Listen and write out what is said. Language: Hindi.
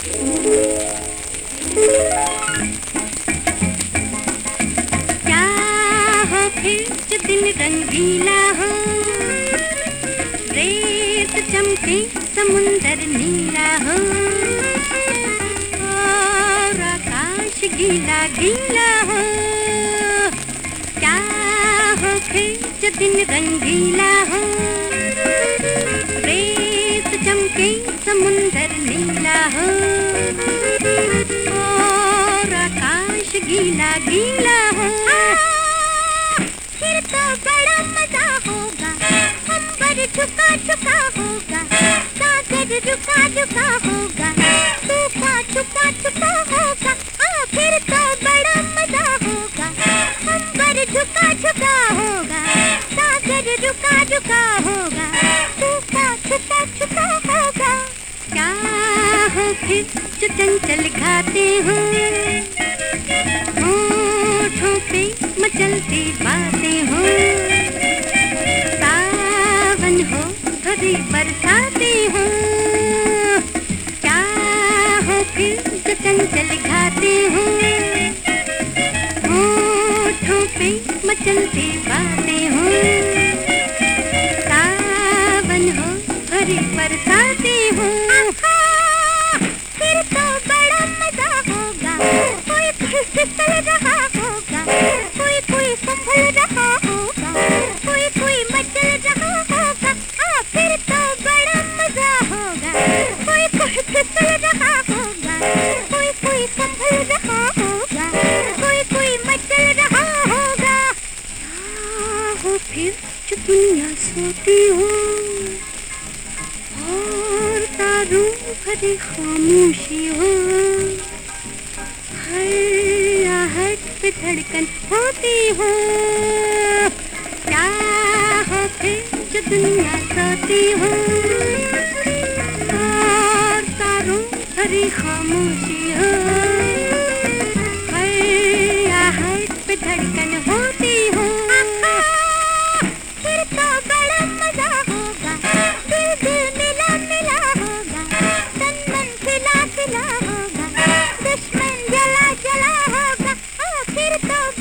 क्या हो दिन रंगीला हो। रेत चमके, समुंदर नीला हो। और आकाश गीला गीला हो। क्या हो फिर जो दिन रंगीला हो। रेत चमके, समुंदर नीला हो, और आकाश गीला गीला हो। फिर तो बड़ा मज़ा होगा, अंबर झुका झुका होगा, सागर झुका झुका होगा। फिर जो चंचल खाते हो। होठों पे मचलती बातें हो। सावन हो थोड़ी बरसाते हो। क्या हो फिर जो चंचल खाते हो। होठों पे मचलती बातें हो। फिसल रहा होगा कोई कोई संभल रहा होगा कोई कोई मचल रहा होगा हाँ फिर तो बड़ा मज़ा होगा। कोई कोई फिसल रहा होगा कोई कोई संभल रहा होगा कोई कोई मचल रहा होगा हो, फिर जो दुनिया सोती हो और तारों भरी खामोशी हो। धड़कन होती हो। क्या फिर जो दुनिया सोती हो। तारों भरी खामोशी हो। हाँ